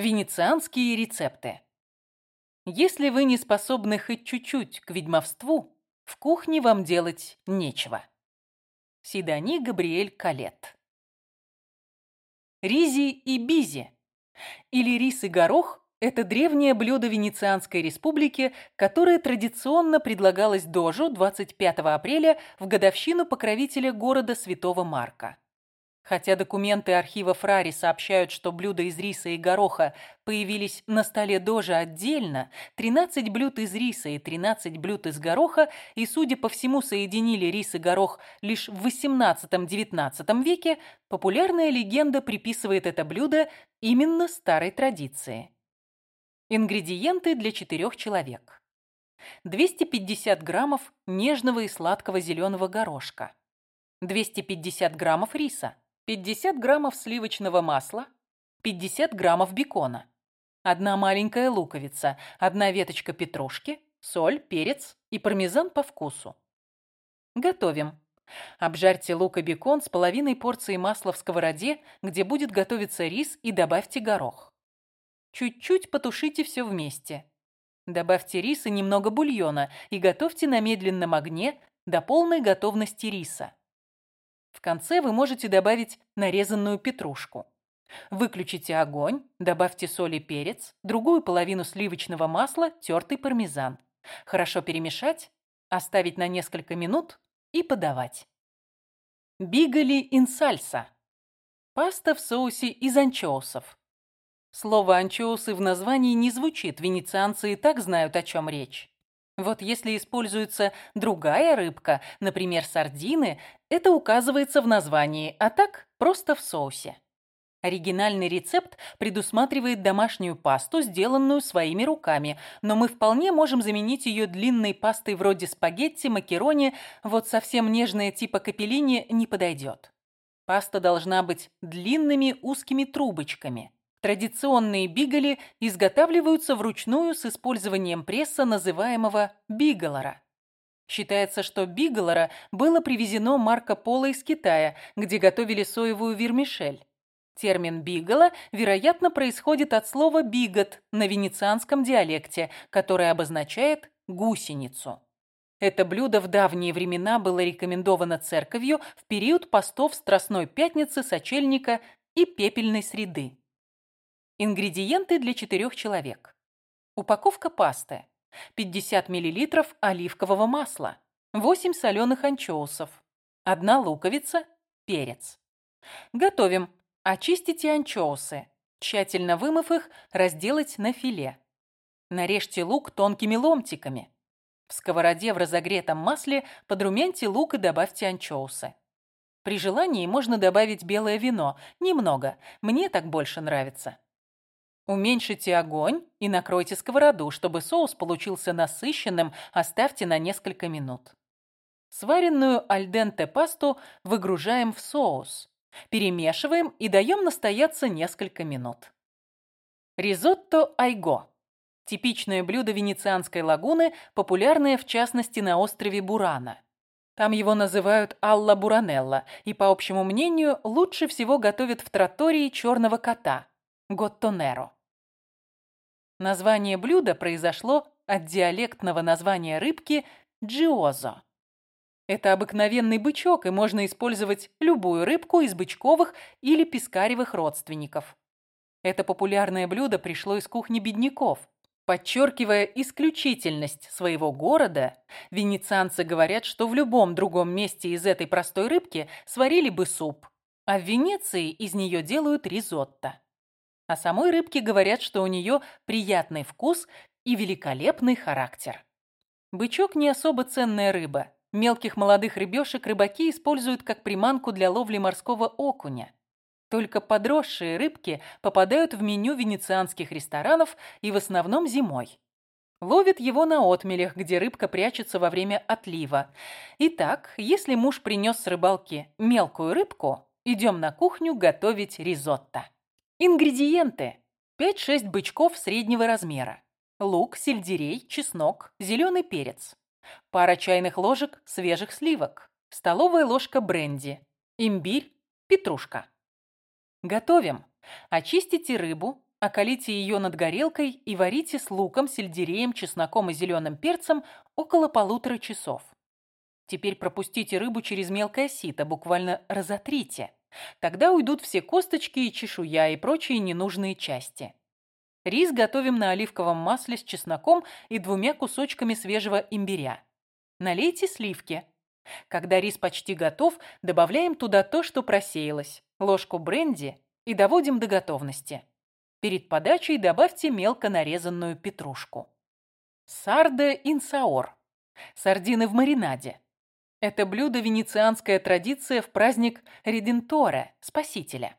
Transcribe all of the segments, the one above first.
Венецианские рецепты. Если вы не способны хоть чуть-чуть к ведьмовству, в кухне вам делать нечего. Сидани Габриэль Калет. Ризи и бизи, или рис и горох, это древнее блюдо Венецианской республики, которое традиционно предлагалось дожу 25 апреля в годовщину покровителя города Святого Марка. Хотя документы архива Фрари сообщают, что блюда из риса и гороха появились на столе Дожа отдельно, 13 блюд из риса и 13 блюд из гороха, и, судя по всему, соединили рис и горох лишь в XVIII-XIX веке, популярная легенда приписывает это блюдо именно старой традиции. Ингредиенты для четырех человек. 250 граммов нежного и сладкого зеленого горошка. 250 граммов риса. 50 граммов сливочного масла, 50 граммов бекона, одна маленькая луковица, одна веточка петрушки, соль, перец и пармезан по вкусу. Готовим. Обжарьте лук и бекон с половиной порции масла в сковороде, где будет готовиться рис, и добавьте горох. Чуть-чуть потушите все вместе. Добавьте рис и немного бульона и готовьте на медленном огне до полной готовности риса. В конце вы можете добавить нарезанную петрушку. Выключите огонь, добавьте соль и перец, другую половину сливочного масла, тертый пармезан. Хорошо перемешать, оставить на несколько минут и подавать. Бигали инсальса. Паста в соусе из анчоусов. Слово анчоусы в названии не звучит, венецианцы и так знают, о чем речь. Вот если используется другая рыбка, например, сардины, это указывается в названии, а так просто в соусе. Оригинальный рецепт предусматривает домашнюю пасту, сделанную своими руками, но мы вполне можем заменить ее длинной пастой вроде спагетти, макарони, вот совсем нежная типа капеллини не подойдет. Паста должна быть длинными узкими трубочками. Традиционные бигали изготавливаются вручную с использованием пресса, называемого бигалора. Считается, что бигалора было привезено Марко Поло из Китая, где готовили соевую вермишель. Термин «бигала», вероятно, происходит от слова «бигот» на венецианском диалекте, которое обозначает «гусеницу». Это блюдо в давние времена было рекомендовано церковью в период постов Страстной Пятницы, Сочельника и Пепельной Среды. Ингредиенты для четырех человек. Упаковка пасты. 50 мл оливкового масла. 8 соленых анчоусов. 1 луковица. Перец. Готовим. Очистите анчоусы. Тщательно вымыв их, разделать на филе. Нарежьте лук тонкими ломтиками. В сковороде в разогретом масле подрумяньте лук и добавьте анчоусы. При желании можно добавить белое вино. Немного. Мне так больше нравится. Уменьшите огонь и накройте сковороду, чтобы соус получился насыщенным, оставьте на несколько минут. Сваренную альденте пасту выгружаем в соус, перемешиваем и даем настояться несколько минут. Ризотто айго. Типичное блюдо венецианской лагуны, популярное в частности на острове Бурана. Там его называют Алла Буранелла, и, по общему мнению, лучше всего готовят в тротории черного кота – Готтонеро. Название блюда произошло от диалектного названия рыбки джиозо. Это обыкновенный бычок, и можно использовать любую рыбку из бычковых или пескаревых родственников. Это популярное блюдо пришло из кухни бедняков. Подчеркивая исключительность своего города, венецианцы говорят, что в любом другом месте из этой простой рыбки сварили бы суп, а в Венеции из нее делают ризотто. О самой рыбке говорят, что у нее приятный вкус и великолепный характер. Бычок не особо ценная рыба. Мелких молодых рыбешек рыбаки используют как приманку для ловли морского окуня. Только подросшие рыбки попадают в меню венецианских ресторанов и в основном зимой. Ловят его на отмелях, где рыбка прячется во время отлива. Итак, если муж принес с рыбалки мелкую рыбку, идем на кухню готовить ризотто. Ингредиенты. 5-6 бычков среднего размера. Лук, сельдерей, чеснок, зеленый перец. Пара чайных ложек свежих сливок. Столовая ложка бренди. Имбирь, петрушка. Готовим. Очистите рыбу, околите ее над горелкой и варите с луком, сельдереем, чесноком и зеленым перцем около полутора часов. Теперь пропустите рыбу через мелкое сито, буквально разотрите. Тогда уйдут все косточки и чешуя и прочие ненужные части. Рис готовим на оливковом масле с чесноком и двумя кусочками свежего имбиря. Налейте сливки. Когда рис почти готов, добавляем туда то, что просеялось, ложку бренди и доводим до готовности. Перед подачей добавьте мелко нарезанную петрушку. Сарде инсаор. Сардины в маринаде. Это блюдо – венецианская традиция в праздник Реденторе, Спасителя.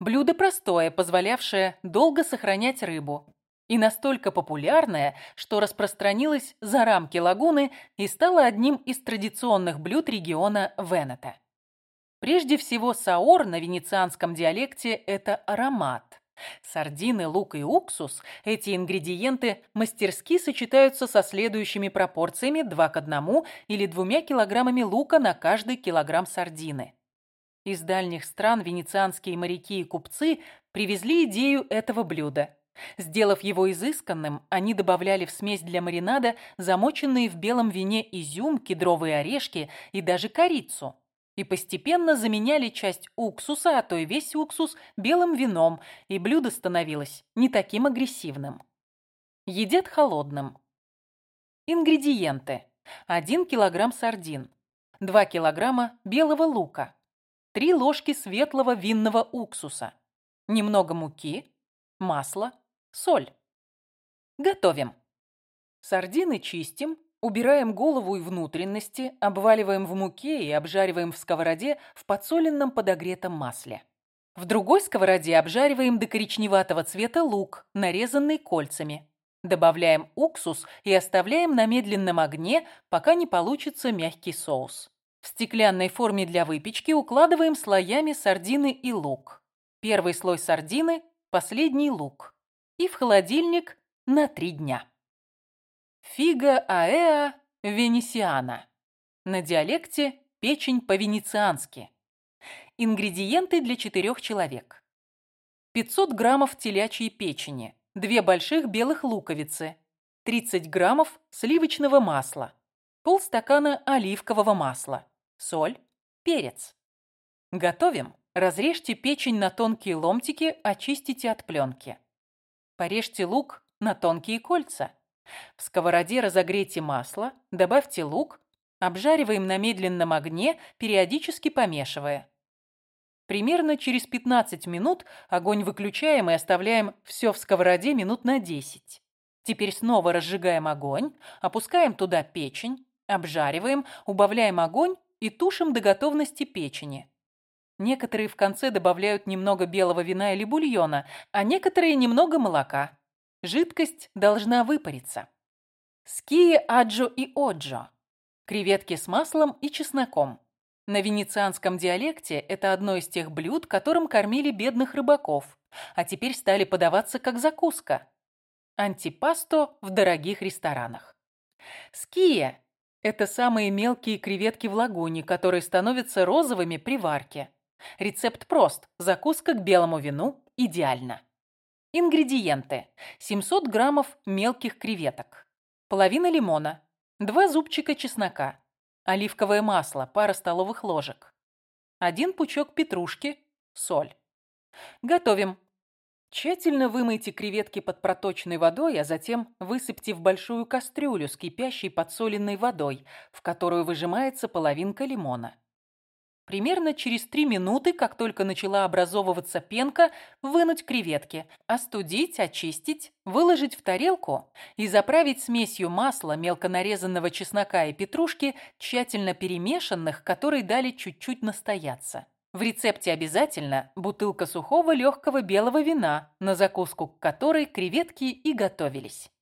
Блюдо простое, позволявшее долго сохранять рыбу. И настолько популярное, что распространилось за рамки лагуны и стало одним из традиционных блюд региона Венета. Прежде всего, саор на венецианском диалекте – это аромат. Сардины, лук и уксус – эти ингредиенты мастерски сочетаются со следующими пропорциями 2 к 1 или 2 килограммами лука на каждый килограмм сардины. Из дальних стран венецианские моряки и купцы привезли идею этого блюда. Сделав его изысканным, они добавляли в смесь для маринада замоченные в белом вине изюм, кедровые орешки и даже корицу – и постепенно заменяли часть уксуса, а то и весь уксус, белым вином, и блюдо становилось не таким агрессивным. Едят холодным. Ингредиенты. 1 килограмм сардин, 2 килограмма белого лука, 3 ложки светлого винного уксуса, немного муки, масло, соль. Готовим. Сардины чистим, Убираем голову и внутренности, обваливаем в муке и обжариваем в сковороде в подсоленном подогретом масле. В другой сковороде обжариваем до коричневатого цвета лук, нарезанный кольцами. Добавляем уксус и оставляем на медленном огне, пока не получится мягкий соус. В стеклянной форме для выпечки укладываем слоями сардины и лук. Первый слой сардины, последний лук. И в холодильник на три дня. Фига аэа венесиана. На диалекте печень по-венециански. Ингредиенты для четырех человек. 500 граммов телячьей печени, две больших белых луковицы, 30 граммов сливочного масла, полстакана оливкового масла, соль, перец. Готовим. Разрежьте печень на тонкие ломтики, очистите от пленки. Порежьте лук на тонкие кольца. В сковороде разогрейте масло, добавьте лук, обжариваем на медленном огне, периодически помешивая. Примерно через 15 минут огонь выключаем и оставляем все в сковороде минут на 10. Теперь снова разжигаем огонь, опускаем туда печень, обжариваем, убавляем огонь и тушим до готовности печени. Некоторые в конце добавляют немного белого вина или бульона, а некоторые немного молока. Жидкость должна выпариться. Скии аджо и оджо. Креветки с маслом и чесноком. На венецианском диалекте это одно из тех блюд, которым кормили бедных рыбаков, а теперь стали подаваться как закуска. Антипасто в дорогих ресторанах. Ския – это самые мелкие креветки в лагуне, которые становятся розовыми при варке. Рецепт прост, закуска к белому вину идеально. Ингредиенты. 700 граммов мелких креветок, половина лимона, 2 зубчика чеснока, оливковое масло, пара столовых ложек, один пучок петрушки, соль. Готовим. Тщательно вымойте креветки под проточной водой, а затем высыпьте в большую кастрюлю с кипящей подсоленной водой, в которую выжимается половинка лимона. Примерно через 3 минуты, как только начала образовываться пенка, вынуть креветки, остудить, очистить, выложить в тарелку и заправить смесью масла, мелко нарезанного чеснока и петрушки, тщательно перемешанных, которые дали чуть-чуть настояться. В рецепте обязательно бутылка сухого легкого белого вина, на закуску к которой креветки и готовились.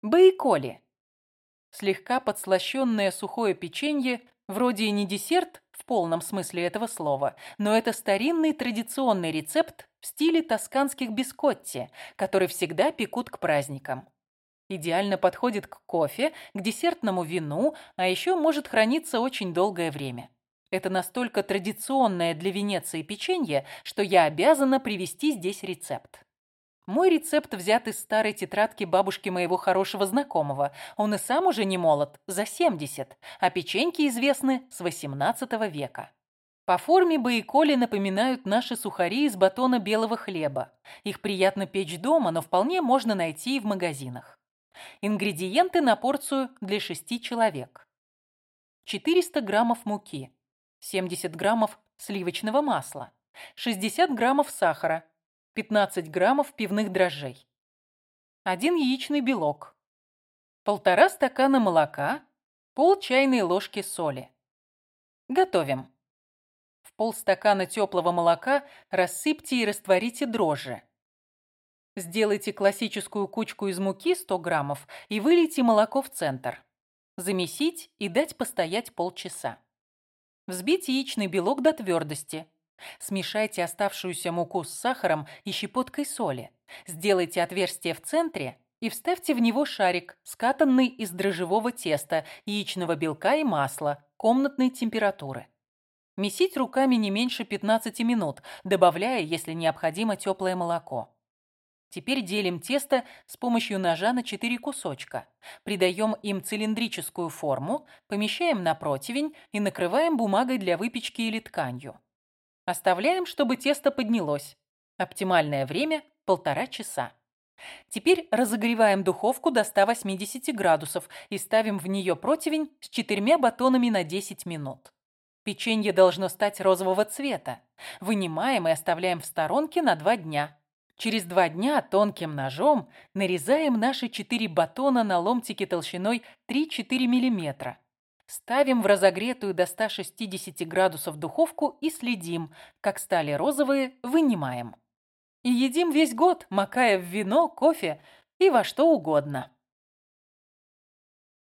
Бейколи. Слегка подслащенное сухое печенье, вроде и не десерт, в полном смысле этого слова, но это старинный традиционный рецепт в стиле тосканских бискотти, который всегда пекут к праздникам. Идеально подходит к кофе, к десертному вину, а еще может храниться очень долгое время. Это настолько традиционное для Венеции печенье, что я обязана привести здесь рецепт. Мой рецепт взят из старой тетрадки бабушки моего хорошего знакомого. Он и сам уже не молод, за 70, а печеньки известны с 18 века. По форме баиколи напоминают наши сухари из батона белого хлеба. Их приятно печь дома, но вполне можно найти и в магазинах. Ингредиенты на порцию для 6 человек. 400 граммов муки, 70 граммов сливочного масла, 60 граммов сахара, 15 граммов пивных дрожжей, 1 яичный белок, полтора стакана молока, пол чайной ложки соли. Готовим. В полстакана теплого молока рассыпьте и растворите дрожжи. Сделайте классическую кучку из муки 100 граммов и вылейте молоко в центр. Замесить и дать постоять полчаса. Взбить яичный белок до твердости. Смешайте оставшуюся муку с сахаром и щепоткой соли. Сделайте отверстие в центре и вставьте в него шарик, скатанный из дрожжевого теста, яичного белка и масла комнатной температуры. Месить руками не меньше 15 минут, добавляя, если необходимо, теплое молоко. Теперь делим тесто с помощью ножа на 4 кусочка. Придаем им цилиндрическую форму, помещаем на противень и накрываем бумагой для выпечки или тканью. Оставляем, чтобы тесто поднялось. Оптимальное время – полтора часа. Теперь разогреваем духовку до 180 градусов и ставим в нее противень с четырьмя батонами на 10 минут. Печенье должно стать розового цвета. Вынимаем и оставляем в сторонке на 2 дня. Через два дня тонким ножом нарезаем наши 4 батона на ломтики толщиной 3-4 миллиметра. Ставим в разогретую до 160 градусов духовку и следим, как стали розовые, вынимаем. И едим весь год, макая в вино, кофе и во что угодно.